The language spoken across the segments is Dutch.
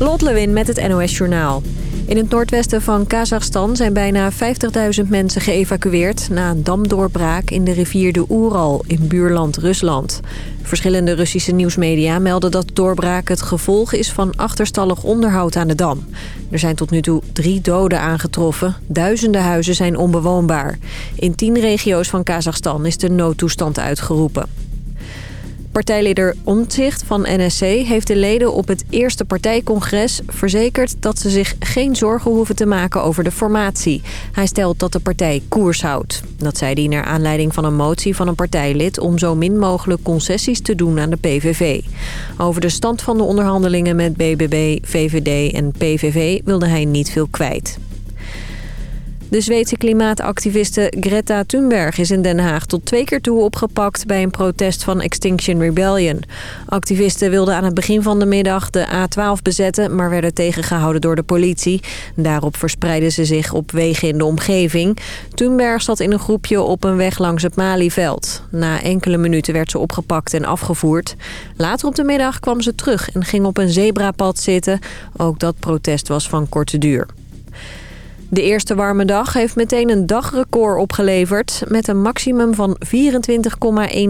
Lot Lewin met het NOS Journaal. In het noordwesten van Kazachstan zijn bijna 50.000 mensen geëvacueerd... na een damdoorbraak in de rivier de Oeral in buurland Rusland. Verschillende Russische nieuwsmedia melden dat de doorbraak het gevolg is... van achterstallig onderhoud aan de dam. Er zijn tot nu toe drie doden aangetroffen. Duizenden huizen zijn onbewoonbaar. In tien regio's van Kazachstan is de noodtoestand uitgeroepen. Partijleider Omtzigt van NSC heeft de leden op het eerste partijcongres verzekerd dat ze zich geen zorgen hoeven te maken over de formatie. Hij stelt dat de partij koers houdt. Dat zei hij naar aanleiding van een motie van een partijlid om zo min mogelijk concessies te doen aan de PVV. Over de stand van de onderhandelingen met BBB, VVD en PVV wilde hij niet veel kwijt. De Zweedse klimaatactiviste Greta Thunberg is in Den Haag tot twee keer toe opgepakt bij een protest van Extinction Rebellion. Activisten wilden aan het begin van de middag de A12 bezetten, maar werden tegengehouden door de politie. Daarop verspreidden ze zich op wegen in de omgeving. Thunberg zat in een groepje op een weg langs het Malieveld. Na enkele minuten werd ze opgepakt en afgevoerd. Later op de middag kwam ze terug en ging op een zebrapad zitten. Ook dat protest was van korte duur. De eerste warme dag heeft meteen een dagrecord opgeleverd. Met een maximum van 24,1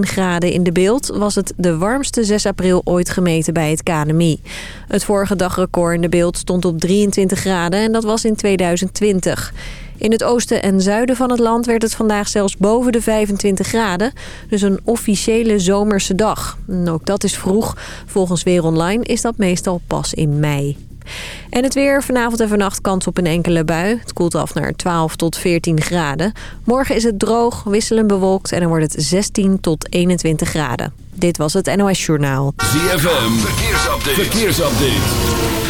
graden in de beeld... was het de warmste 6 april ooit gemeten bij het KNMI. Het vorige dagrecord in de beeld stond op 23 graden en dat was in 2020. In het oosten en zuiden van het land werd het vandaag zelfs boven de 25 graden. Dus een officiële zomerse dag. Ook dat is vroeg. Volgens Weer Online is dat meestal pas in mei. En het weer vanavond en vannacht kans op een enkele bui. Het koelt af naar 12 tot 14 graden. Morgen is het droog, wisselend bewolkt en dan wordt het 16 tot 21 graden. Dit was het NOS Journaal. ZFM, verkeersupdate. verkeersupdate.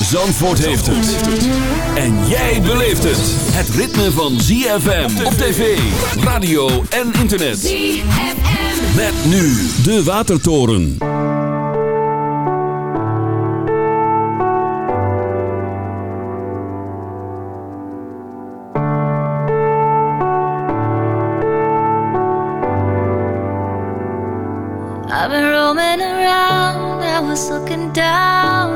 Zandvoort heeft het. En jij beleeft het. Het ritme van ZFM op tv, radio en internet. ZFM. Met nu de Watertoren. I've been roaming around, I was looking down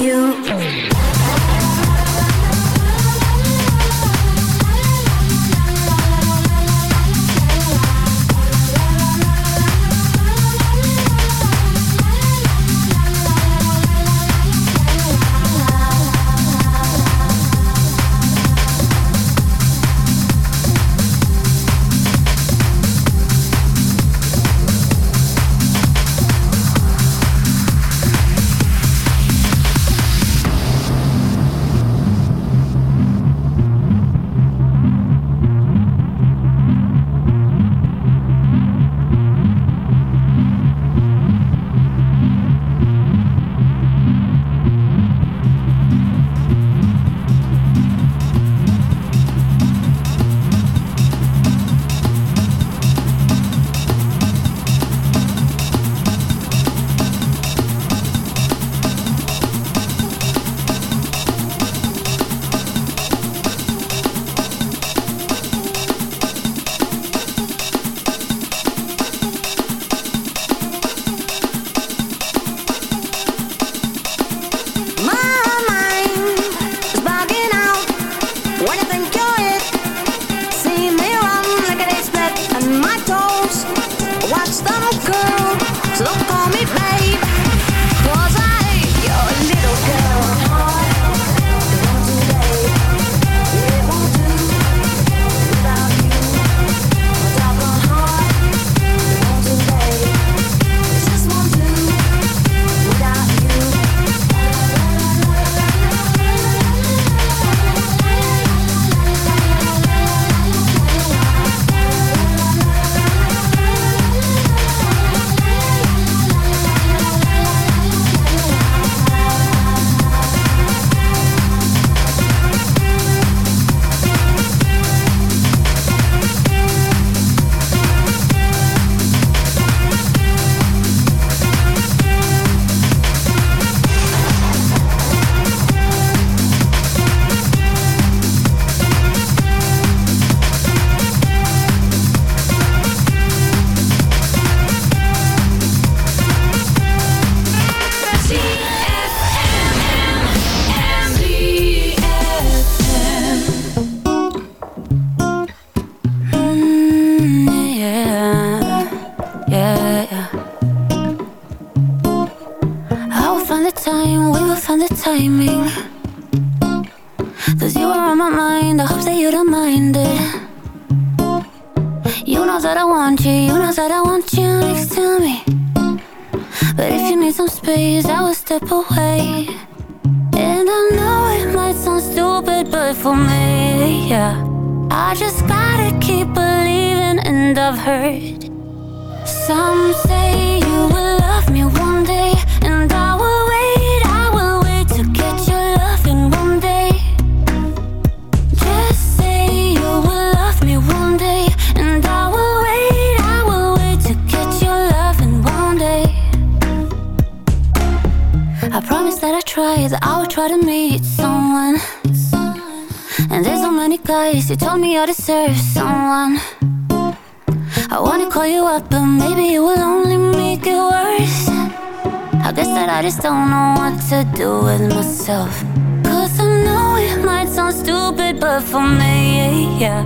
you. myself. Cause I know it might sound stupid But for me, yeah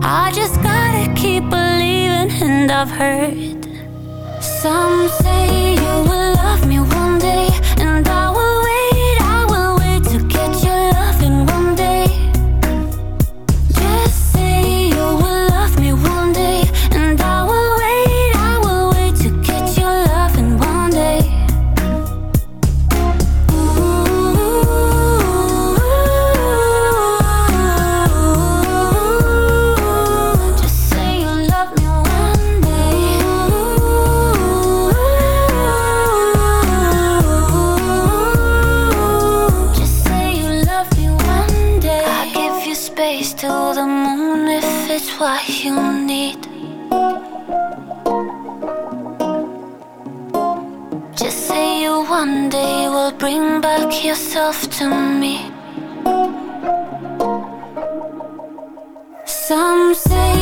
I just gotta keep believing And I've heard Some say you will love me one day And I will Bring back yourself to me. Some say.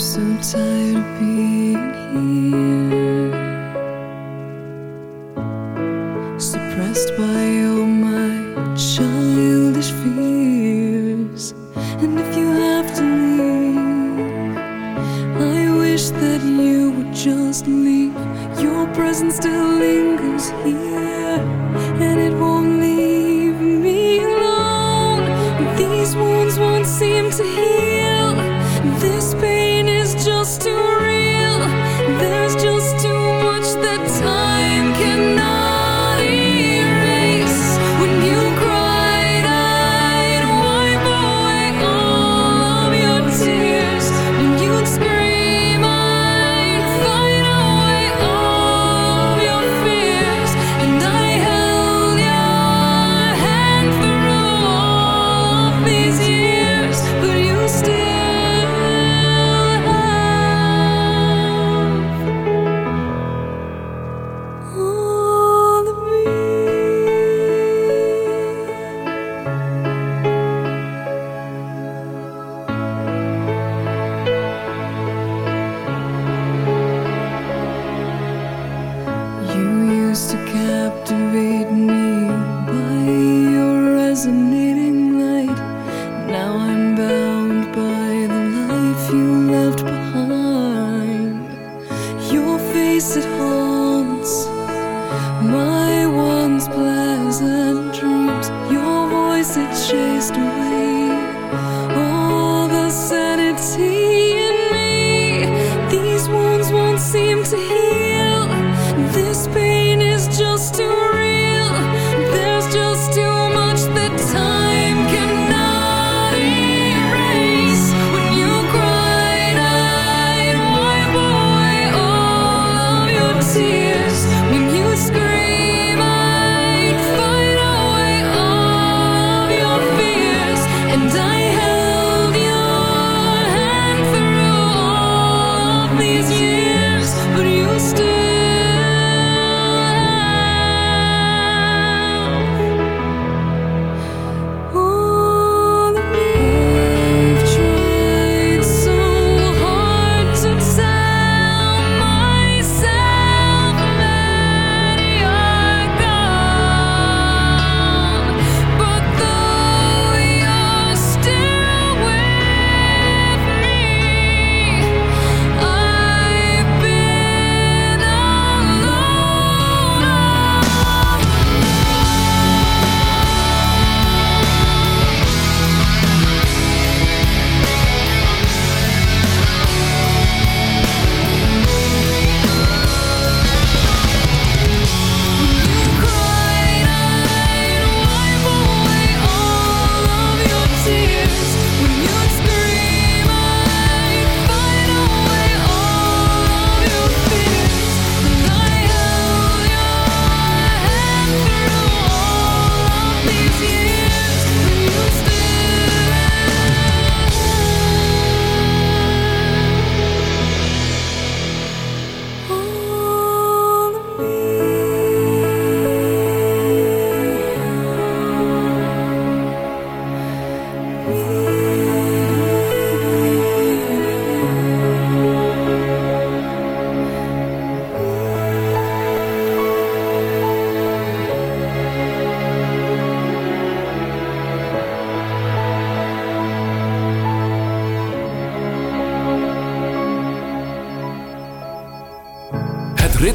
so tired of being this pain is just too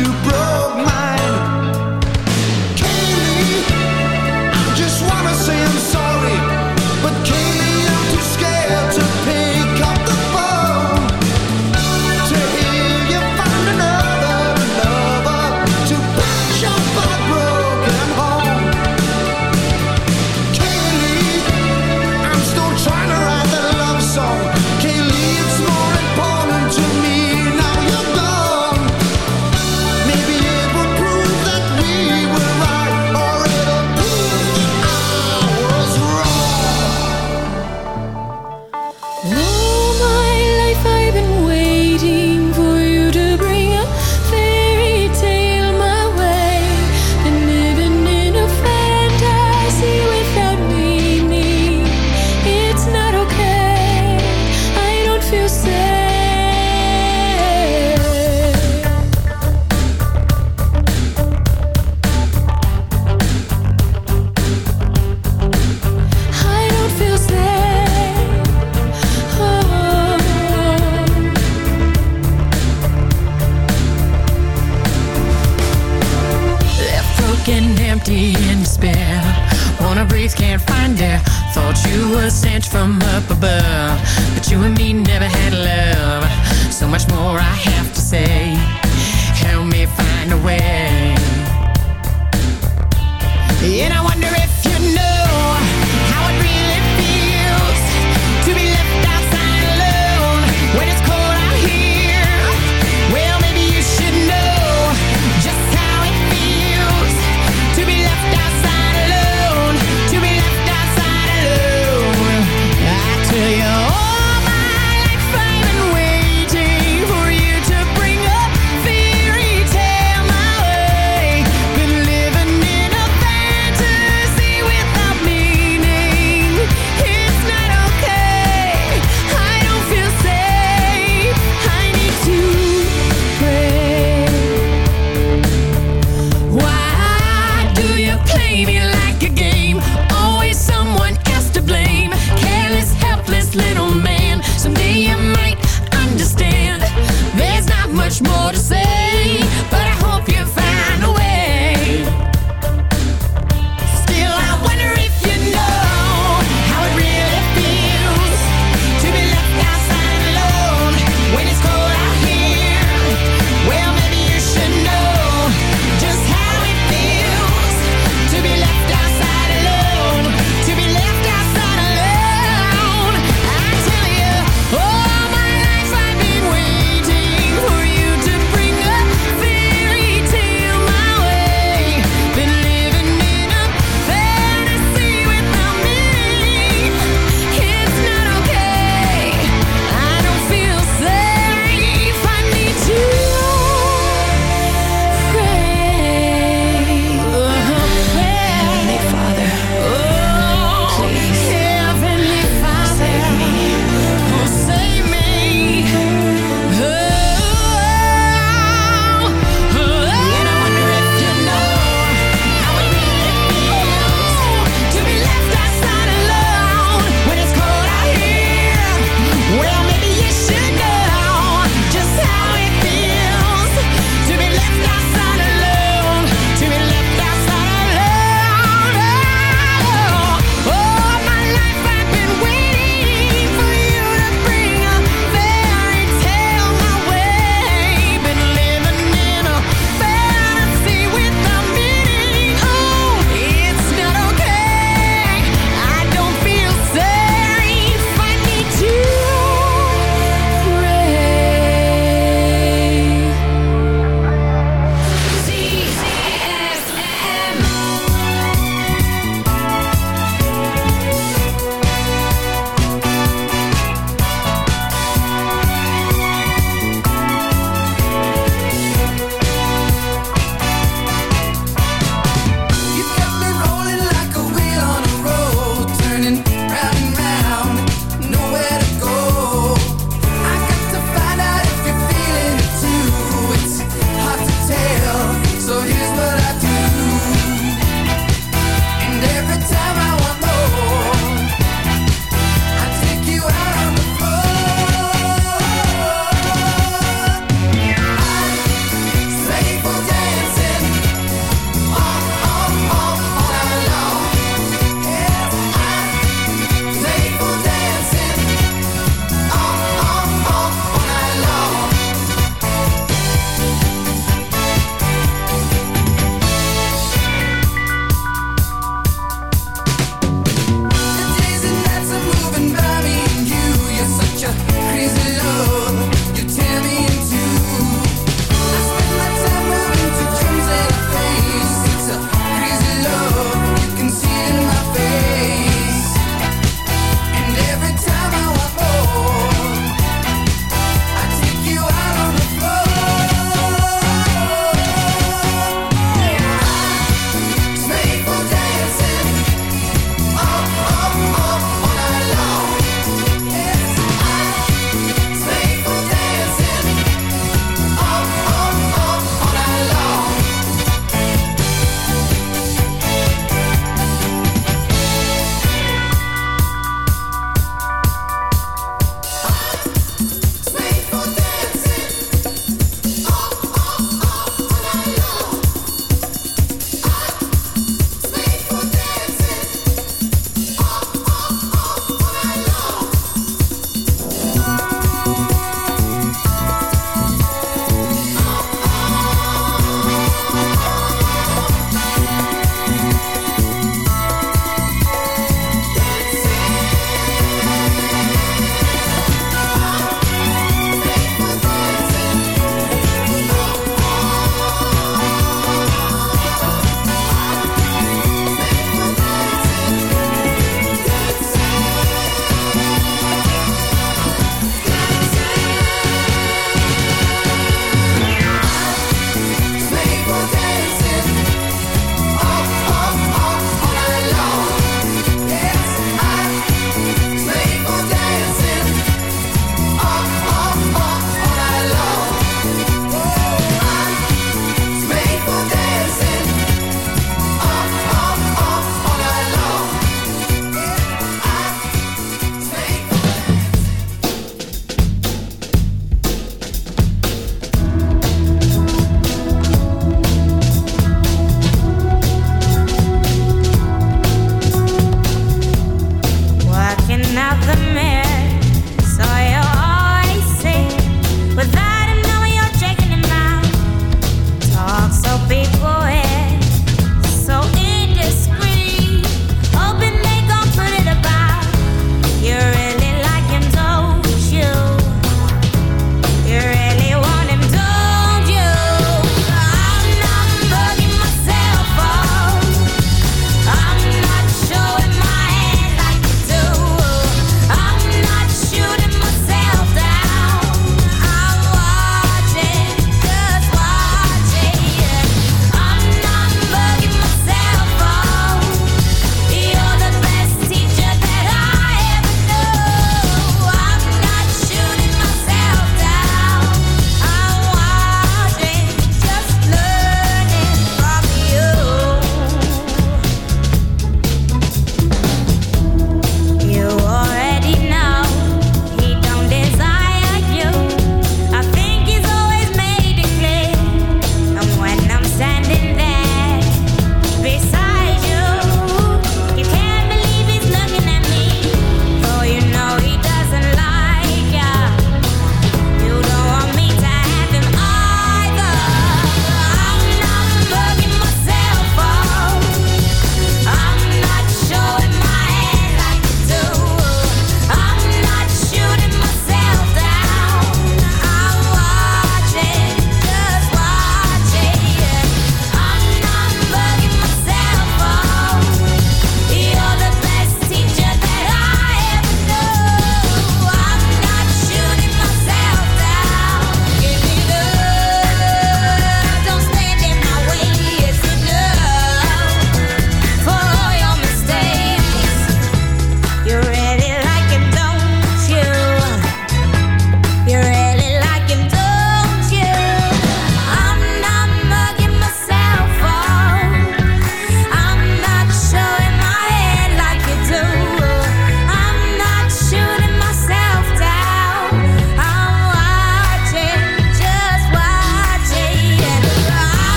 You know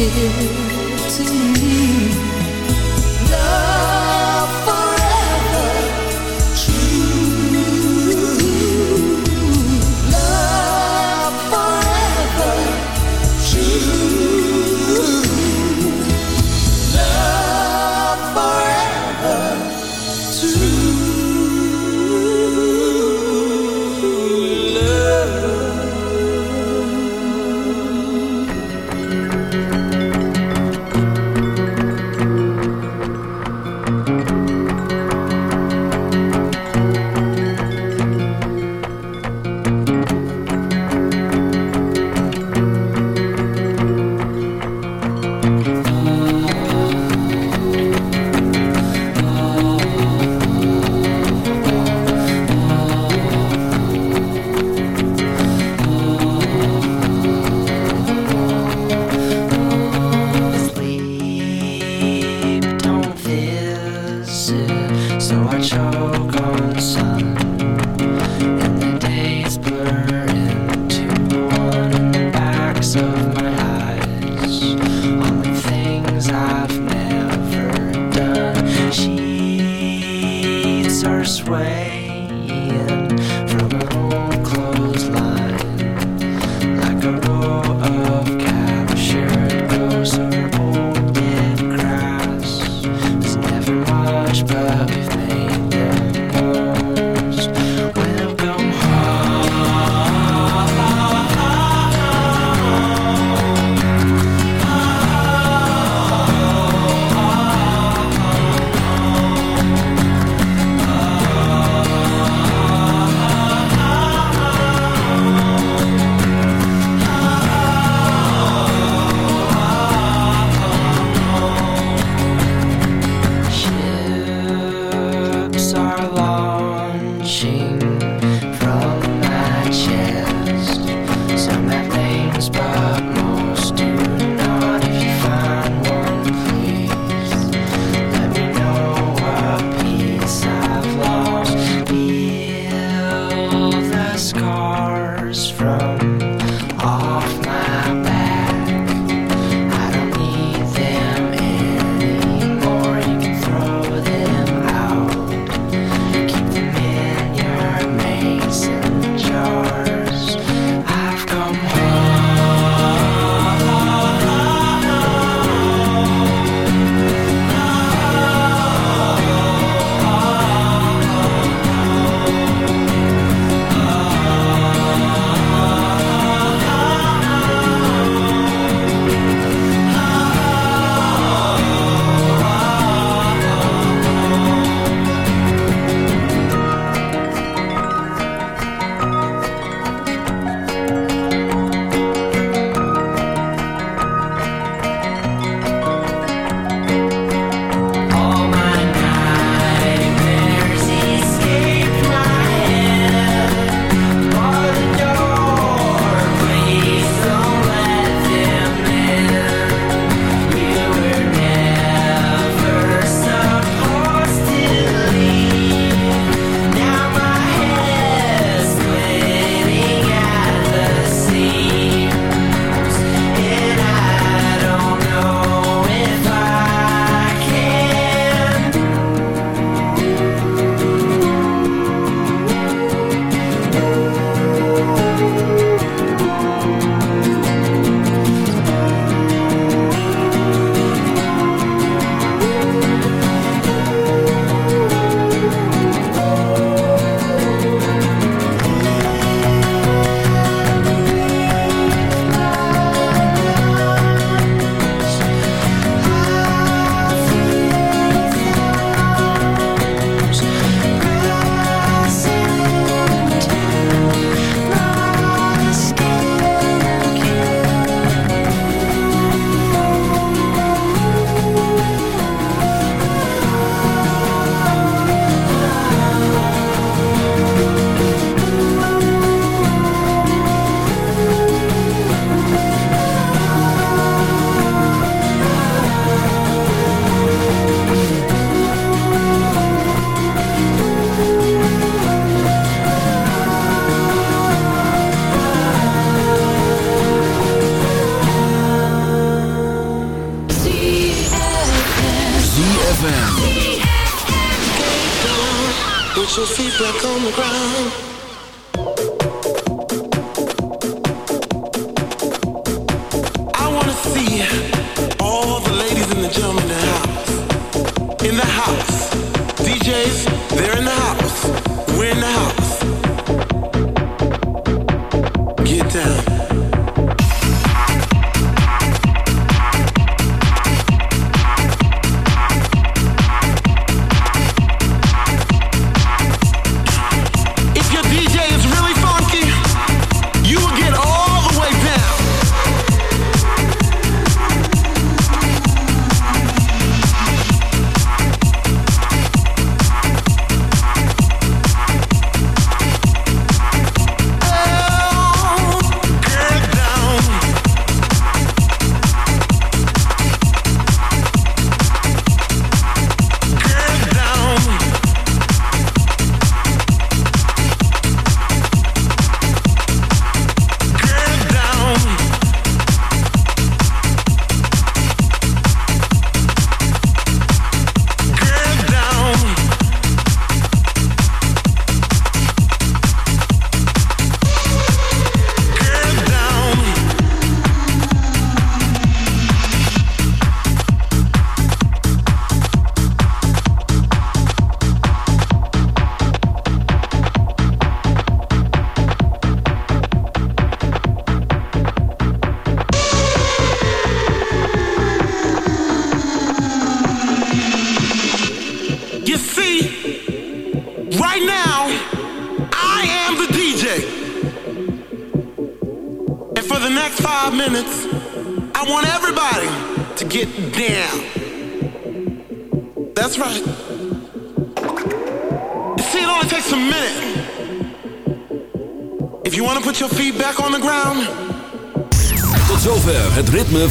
hasretim